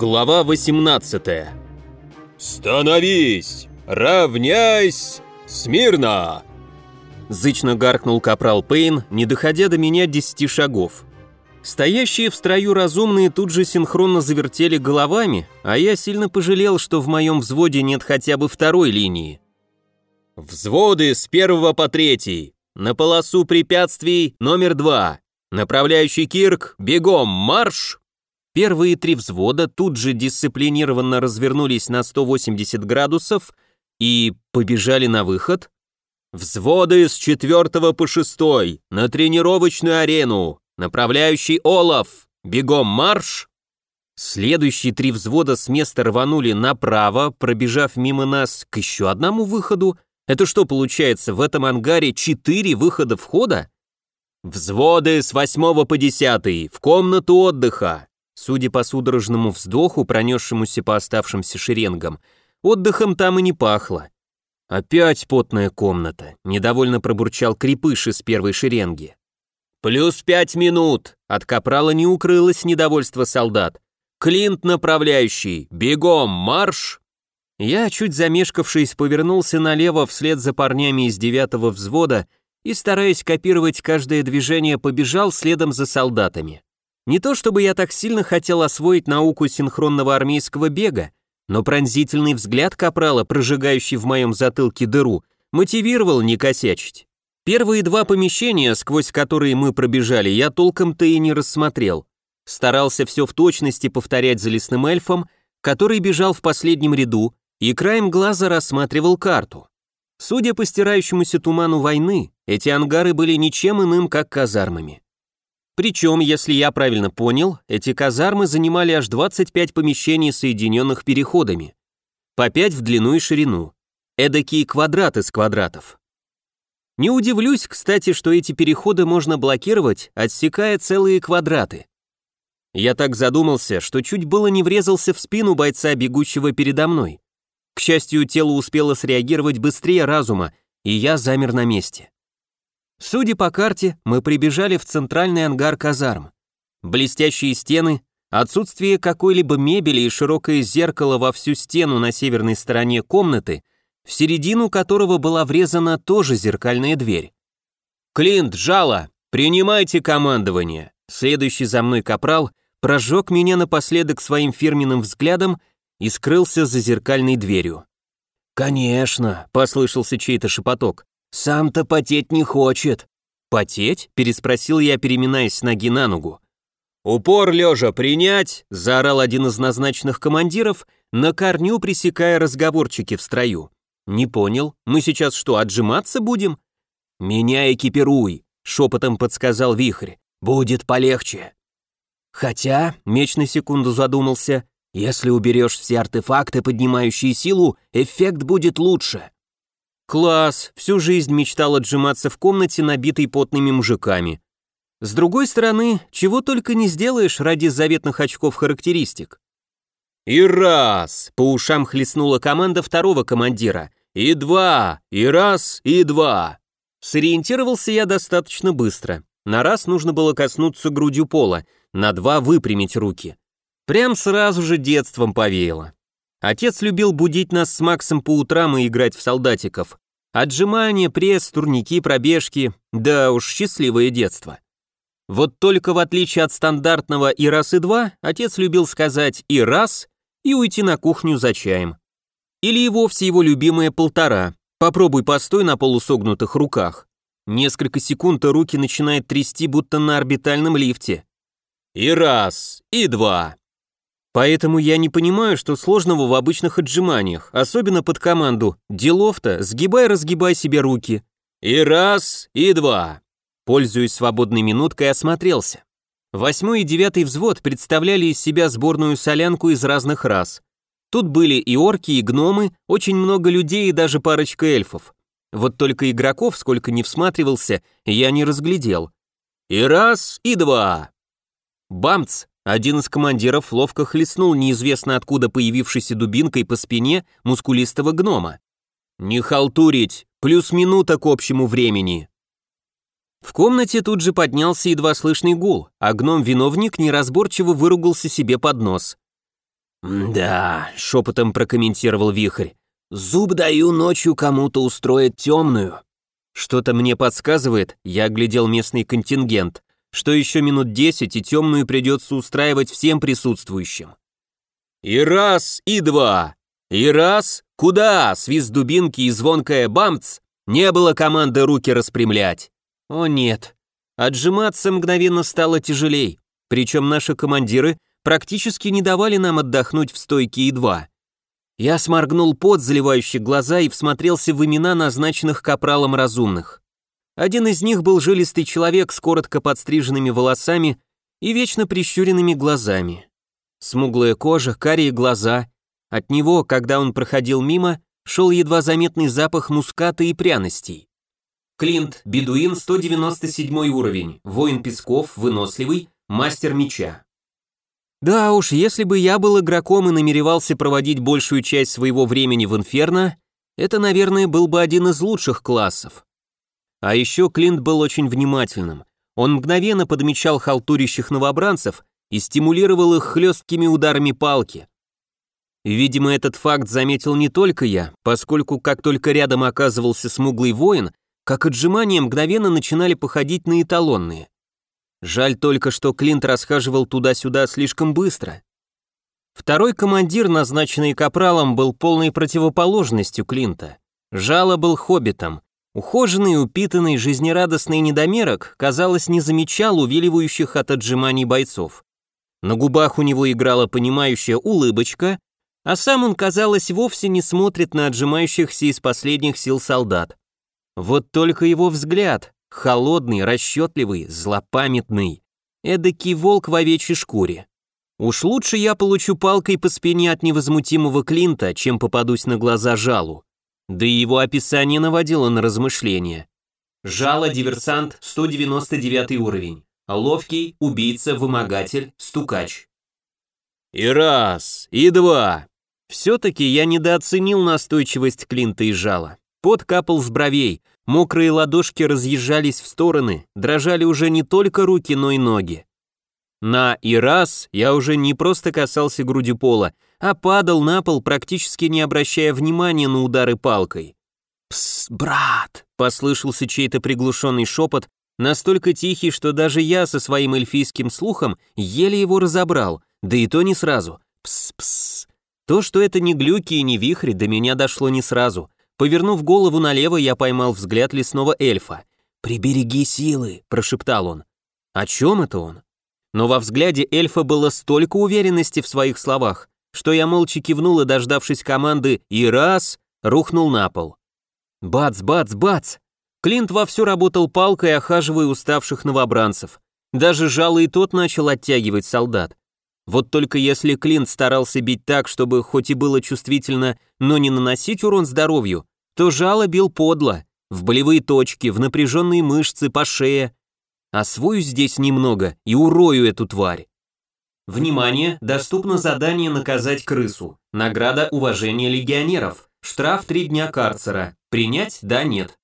Глава 18 «Становись! Равняйсь! Смирно!» Зычно гаркнул капрал Пейн, не доходя до меня десяти шагов. Стоящие в строю разумные тут же синхронно завертели головами, а я сильно пожалел, что в моем взводе нет хотя бы второй линии. «Взводы с первого по третий! На полосу препятствий номер два! Направляющий Кирк, бегом, марш!» Первые три взвода тут же дисциплинированно развернулись на 180 градусов и побежали на выход. Взводы с четвертого по шестой на тренировочную арену. Направляющий Олаф, бегом марш. Следующие три взвода с места рванули направо, пробежав мимо нас к еще одному выходу. Это что получается, в этом ангаре четыре выхода входа? Взводы с восьмого по десятый в комнату отдыха. Судя по судорожному вздоху, пронесшемуся по оставшимся шеренгам, отдыхом там и не пахло. «Опять потная комната», — недовольно пробурчал крепыш из первой шеренги. «Плюс пять минут!» — от капрала не укрылось недовольство солдат. «Клинт направляющий! Бегом, марш!» Я, чуть замешкавшись, повернулся налево вслед за парнями из девятого взвода и, стараясь копировать каждое движение, побежал следом за солдатами. Не то чтобы я так сильно хотел освоить науку синхронного армейского бега, но пронзительный взгляд капрала, прожигающий в моем затылке дыру, мотивировал не косячить. Первые два помещения, сквозь которые мы пробежали, я толком-то и не рассмотрел. Старался все в точности повторять за лесным эльфом, который бежал в последнем ряду, и краем глаза рассматривал карту. Судя по стирающемуся туману войны, эти ангары были ничем иным, как казармами. Причем, если я правильно понял, эти казармы занимали аж 25 помещений, соединенных переходами. По 5 в длину и ширину. Эдакие квадраты с квадратов. Не удивлюсь, кстати, что эти переходы можно блокировать, отсекая целые квадраты. Я так задумался, что чуть было не врезался в спину бойца, бегущего передо мной. К счастью, тело успело среагировать быстрее разума, и я замер на месте. Судя по карте, мы прибежали в центральный ангар казарм. Блестящие стены, отсутствие какой-либо мебели и широкое зеркало во всю стену на северной стороне комнаты, в середину которого была врезана тоже зеркальная дверь. «Клинт, жало! Принимайте командование!» Следующий за мной капрал прожег меня напоследок своим фирменным взглядом и скрылся за зеркальной дверью. «Конечно», — послышался чей-то шепоток, «Сам-то потеть не хочет». «Потеть?» – переспросил я, переминаясь с ноги на ногу. «Упор лежа принять!» – заорал один из назначенных командиров, на корню пресекая разговорчики в строю. «Не понял, мы сейчас что, отжиматься будем?» «Меня экипируй!» – шепотом подсказал Вихрь. «Будет полегче». «Хотя», – меч на секунду задумался, «если уберешь все артефакты, поднимающие силу, эффект будет лучше». Класс, всю жизнь мечтал отжиматься в комнате, набитой потными мужиками. С другой стороны, чего только не сделаешь ради заветных очков характеристик. И раз, по ушам хлестнула команда второго командира. И два, и раз, и два. Сориентировался я достаточно быстро. На раз нужно было коснуться грудью пола, на два выпрямить руки. Прям сразу же детством повеяло. Отец любил будить нас с Максом по утрам и играть в солдатиков. Отжимания, пресс, турники, пробежки. Да уж, счастливое детство. Вот только в отличие от стандартного «и раз, и два», отец любил сказать «и раз» и уйти на кухню за чаем. Или и вовсе его любимое «полтора». Попробуй постой на полусогнутых руках. Несколько секунд руки начинает трясти, будто на орбитальном лифте. И раз, и два. Поэтому я не понимаю, что сложного в обычных отжиманиях, особенно под команду «делов-то, сгибай-разгибай себе руки». И раз, и два. Пользуясь свободной минуткой, осмотрелся. Восьмой и девятый взвод представляли из себя сборную солянку из разных рас. Тут были и орки, и гномы, очень много людей и даже парочка эльфов. Вот только игроков, сколько не всматривался, я не разглядел. И раз, и два. Бамц! Один из командиров ловко хлестнул неизвестно откуда появившейся дубинкой по спине мускулистого гнома. «Не халтурить! Плюс минута к общему времени!» В комнате тут же поднялся едва слышный гул, а гном-виновник неразборчиво выругался себе под нос. «Да», — шепотом прокомментировал Вихрь, «зуб даю ночью кому-то устроить темную». Что-то мне подсказывает, я оглядел местный контингент, что еще минут десять и темную придется устраивать всем присутствующим. И раз, и два, и раз, куда, свист дубинки и звонкая бамц, не было команды руки распрямлять. О нет, отжиматься мгновенно стало тяжелей, причем наши командиры практически не давали нам отдохнуть в стойке и два. Я сморгнул пот, заливающий глаза, и всмотрелся в имена назначенных капралом разумных. Один из них был жилистый человек с коротко подстриженными волосами и вечно прищуренными глазами. Смуглая кожа, карие глаза. От него, когда он проходил мимо, шел едва заметный запах муската и пряностей. Клинт, бедуин, 197 уровень, воин песков, выносливый, мастер меча. Да уж, если бы я был игроком и намеревался проводить большую часть своего времени в Инферно, это, наверное, был бы один из лучших классов. А еще Клинт был очень внимательным. Он мгновенно подмечал халтурящих новобранцев и стимулировал их хлесткими ударами палки. Видимо, этот факт заметил не только я, поскольку как только рядом оказывался смуглый воин, как отжимания мгновенно начинали походить на эталонные. Жаль только, что Клинт расхаживал туда-сюда слишком быстро. Второй командир, назначенный капралом, был полной противоположностью Клинта. Жало был хоббитом. Ухоженный, упитанный, жизнерадостный недомерок, казалось, не замечал увиливающих от отжиманий бойцов. На губах у него играла понимающая улыбочка, а сам он, казалось, вовсе не смотрит на отжимающихся из последних сил солдат. Вот только его взгляд, Холодный, расчетливый, злопамятный. Эдакий волк в овечьей шкуре. Уж лучше я получу палкой по спине от невозмутимого Клинта, чем попадусь на глаза жалу. Да и его описание наводило на размышления. Жало, диверсант, 199 уровень. Ловкий, убийца, вымогатель, стукач. И раз, и два. Все-таки я недооценил настойчивость Клинта и жала. Пот капал с бровей, Мокрые ладошки разъезжались в стороны, дрожали уже не только руки, но и ноги. На и раз я уже не просто касался грудью пола, а падал на пол, практически не обращая внимания на удары палкой. «Пс, брат!» — послышался чей-то приглушенный шепот, настолько тихий, что даже я со своим эльфийским слухом еле его разобрал, да и то не сразу. «Пс-пс!» То, что это не глюки и не вихри, до меня дошло не сразу. Повернув голову налево, я поймал взгляд лесного эльфа. «Прибереги силы», — прошептал он. О чем это он? Но во взгляде эльфа было столько уверенности в своих словах, что я молча кивнул и, дождавшись команды «и раз», рухнул на пол. Бац, бац, бац! Клинт вовсю работал палкой, охаживая уставших новобранцев. Даже жало и тот начал оттягивать солдат. Вот только если Клинт старался бить так, чтобы хоть и было чувствительно, но не наносить урон здоровью, то жало бил подло, в болевые точки, в напряженные мышцы, по шее. Освою здесь немного и урою эту тварь. Внимание, доступно задание наказать крысу. Награда уважения легионеров. Штраф три дня карцера. Принять? Да, нет.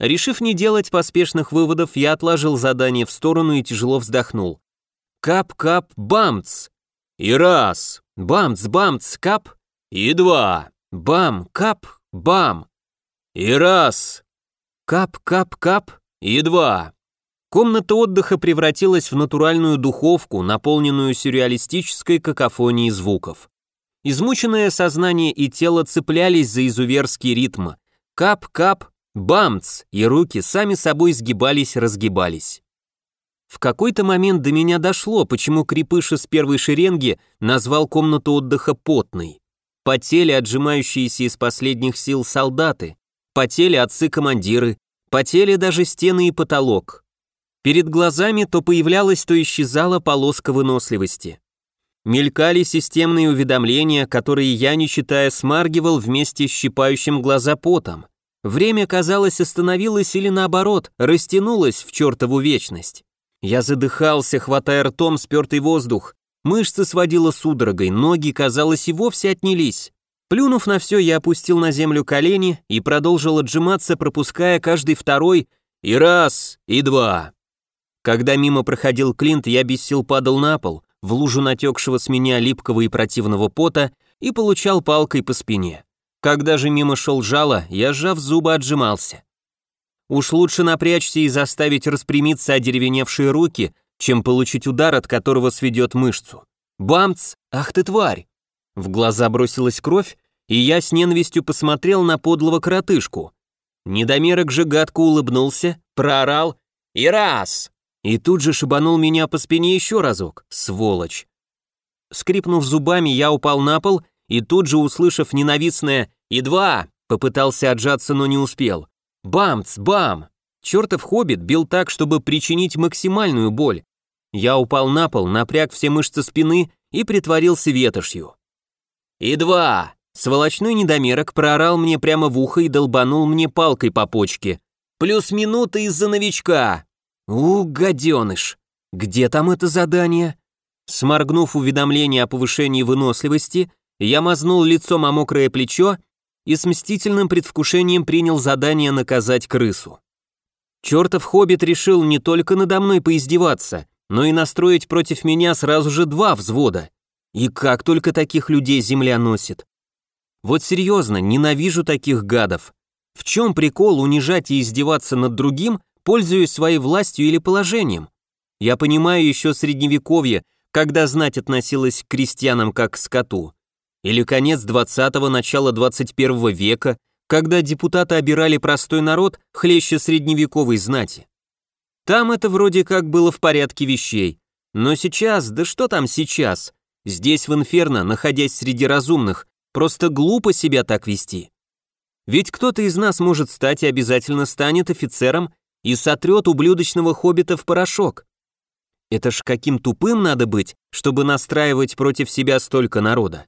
Решив не делать поспешных выводов, я отложил задание в сторону и тяжело вздохнул. Кап-кап, бамц. И раз. Бамц, бамц, кап. И два. Бам, кап, бам. И раз. Кап-кап-кап. И два. Комната отдыха превратилась в натуральную духовку, наполненную сюрреалистической какофонией звуков. Измученное сознание и тело цеплялись за изуверский ритм. Кап-кап, бамц, и руки сами собой сгибались-разгибались. В какой-то момент до меня дошло, почему крепыш из первой шеренги назвал комнату отдыха потной. Потели отжимающиеся из последних сил солдаты, потели отцы-командиры, потели даже стены и потолок. Перед глазами то появлялась, то исчезала полоска выносливости. Мелькали системные уведомления, которые я, не читая, смаргивал вместе с щипающим глаза потом. Время, казалось, остановилось или наоборот, растянулось в чертову вечность. Я задыхался, хватая ртом спертый воздух. Мышцы сводило судорогой, ноги, казалось, и вовсе отнялись. Плюнув на все, я опустил на землю колени и продолжил отжиматься, пропуская каждый второй и раз, и два. Когда мимо проходил Клинт, я без сил падал на пол, в лужу натекшего с меня липкого и противного пота и получал палкой по спине. Когда же мимо шел жало, я, сжав зубы, отжимался. Уж лучше напрячься и заставить распрямиться одеревеневшие руки, чем получить удар, от которого сведет мышцу. Бамц! Ах ты тварь! В глаза бросилась кровь, и я с ненавистью посмотрел на подлого коротышку. Недомерок же гадко улыбнулся, проорал «И раз!» И тут же шибанул меня по спине еще разок, сволочь. Скрипнув зубами, я упал на пол и тут же, услышав ненавистное «И два!», попытался отжаться, но не успел. Бамц, бам! Чертов хоббит бил так, чтобы причинить максимальную боль. Я упал на пол, напряг все мышцы спины и притворился ветошью. «И два!» Сволочной недомерок проорал мне прямо в ухо и долбанул мне палкой по почке. «Плюс минута из-за новичка!» «У, гаденыш! Где там это задание?» Сморгнув уведомление о повышении выносливости, я мазнул лицом о мокрое плечо и с мстительным предвкушением принял задание наказать крысу. Чертов хоббит решил не только надо мной поиздеваться, но и настроить против меня сразу же два взвода. И как только таких людей земля носит. Вот серьезно, ненавижу таких гадов. В чем прикол унижать и издеваться над другим, пользуясь своей властью или положением? Я понимаю еще средневековье, когда знать относилась к крестьянам как к скоту. Или конец 20-го, начало 21 века, когда депутаты обирали простой народ хлеще средневековой знати. Там это вроде как было в порядке вещей. Но сейчас, да что там сейчас? Здесь в Инферно, находясь среди разумных, просто глупо себя так вести. Ведь кто-то из нас может стать и обязательно станет офицером и сотрет ублюдочного хоббита в порошок. Это ж каким тупым надо быть, чтобы настраивать против себя столько народа.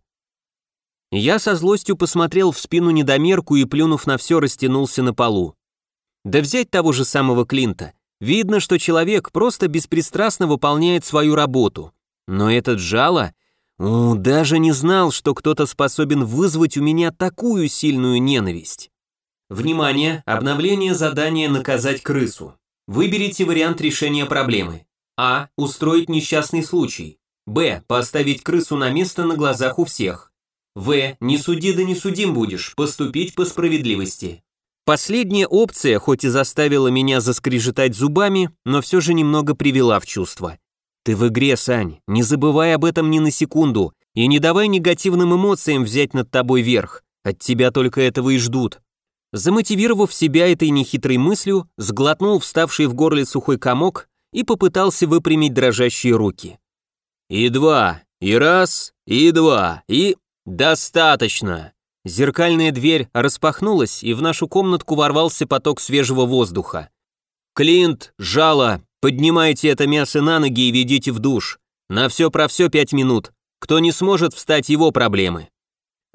Я со злостью посмотрел в спину недомерку и, плюнув на все, растянулся на полу. Да взять того же самого Клинта. Видно, что человек просто беспристрастно выполняет свою работу. Но этот жало... У, даже не знал, что кто-то способен вызвать у меня такую сильную ненависть. Внимание! Обновление задания «Наказать крысу». Выберите вариант решения проблемы. А. Устроить несчастный случай. Б. Поставить крысу на место на глазах у всех. В. Не суди да не судим будешь, поступить по справедливости. Последняя опция, хоть и заставила меня заскрежетать зубами, но все же немного привела в чувство. Ты в игре, Сань, не забывай об этом ни на секунду и не давай негативным эмоциям взять над тобой верх. От тебя только этого и ждут. Замотивировав себя этой нехитрой мыслью, сглотнул вставший в горле сухой комок и попытался выпрямить дрожащие руки. И два, и раз, и два, и... «Достаточно!» Зеркальная дверь распахнулась, и в нашу комнатку ворвался поток свежего воздуха. «Клинт, жало, поднимайте это мясо на ноги и ведите в душ. На все про все пять минут. Кто не сможет встать, его проблемы».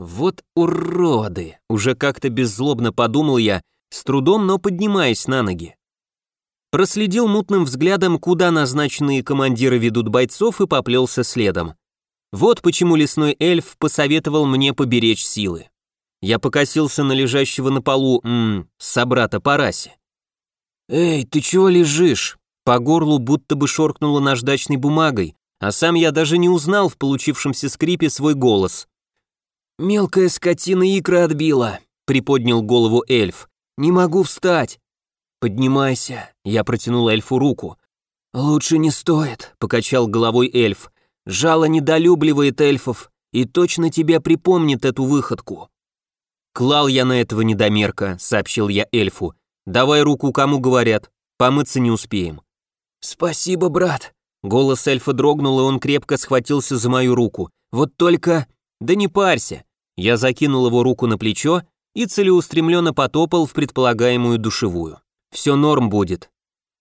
«Вот уроды!» — уже как-то беззлобно подумал я, с трудом, но поднимаясь на ноги. Проследил мутным взглядом, куда назначенные командиры ведут бойцов и поплелся следом. Вот почему лесной эльф посоветовал мне поберечь силы. Я покосился на лежащего на полу, ммм, собрата по расе. «Эй, ты чего лежишь?» По горлу будто бы шоркнуло наждачной бумагой, а сам я даже не узнал в получившемся скрипе свой голос. «Мелкая скотина икра отбила», — приподнял голову эльф. «Не могу встать». «Поднимайся», — я протянул эльфу руку. «Лучше не стоит», — покачал головой эльф. Жало недолюбливает эльфов и точно тебе припомнит эту выходку. Клал я на этого недомерка, сообщил я эльфу. Давай руку кому говорят, помыться не успеем. Спасибо, брат. Голос эльфа дрогнул, и он крепко схватился за мою руку. Вот только... Да не парься. Я закинул его руку на плечо и целеустремленно потопал в предполагаемую душевую. Все норм будет.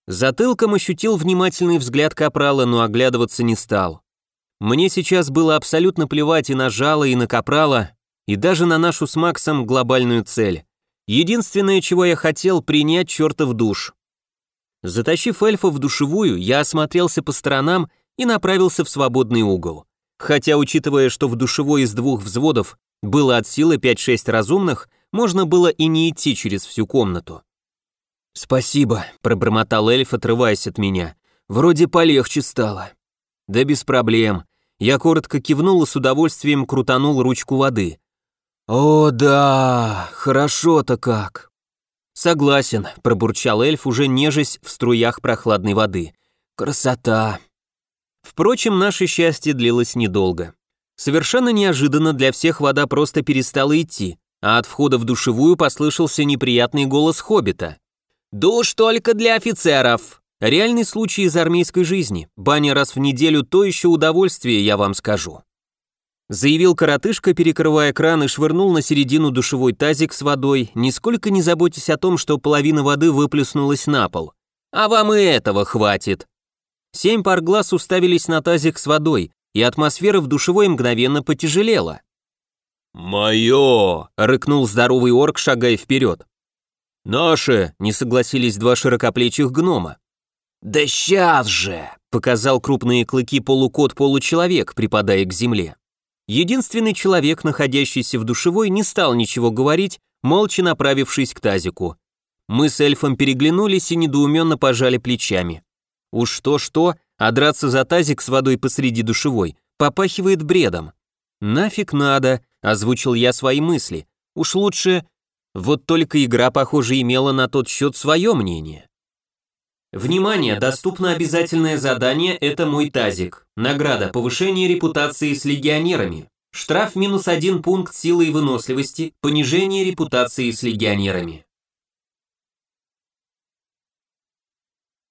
Затылком ощутил внимательный взгляд капрала, но оглядываться не стал. Мне сейчас было абсолютно плевать и на жало, и на капрала, и даже на нашу с Максом глобальную цель. Единственное, чего я хотел, принять чертов душ. Затащив эльфа в душевую, я осмотрелся по сторонам и направился в свободный угол. Хотя, учитывая, что в душевой из двух взводов было от силы 5-6 разумных, можно было и не идти через всю комнату. «Спасибо», — пробормотал эльф, отрываясь от меня. «Вроде полегче стало». «Да без проблем. Я коротко кивнул и с удовольствием крутанул ручку воды. «О, да, хорошо-то как!» «Согласен», — пробурчал эльф, уже нежесть в струях прохладной воды. «Красота!» Впрочем, наше счастье длилось недолго. Совершенно неожиданно для всех вода просто перестала идти, а от входа в душевую послышался неприятный голос хоббита. «Душ только для офицеров!» Реальный случай из армейской жизни. Баня раз в неделю – то еще удовольствие, я вам скажу. Заявил коротышка, перекрывая кран и швырнул на середину душевой тазик с водой, нисколько не заботясь о том, что половина воды выплеснулась на пол. А вам и этого хватит. Семь пар глаз уставились на тазик с водой, и атмосфера в душевой мгновенно потяжелела. «Мое!» — рыкнул здоровый орк, шагая вперед. «Наше!» — не согласились два широкоплечих гнома. «Да сейчас же!» — показал крупные клыки полукот-получеловек, припадая к земле. Единственный человек, находящийся в душевой, не стал ничего говорить, молча направившись к тазику. Мы с эльфом переглянулись и недоуменно пожали плечами. Уж что-что, а драться за тазик с водой посреди душевой попахивает бредом. «Нафиг надо», — озвучил я свои мысли. «Уж лучше...» Вот только игра, похоже, имела на тот счет свое мнение. Внимание, доступно обязательное задание «Это мой тазик». Награда – повышение репутации с легионерами. Штраф минус один пункт силы и выносливости, понижение репутации с легионерами.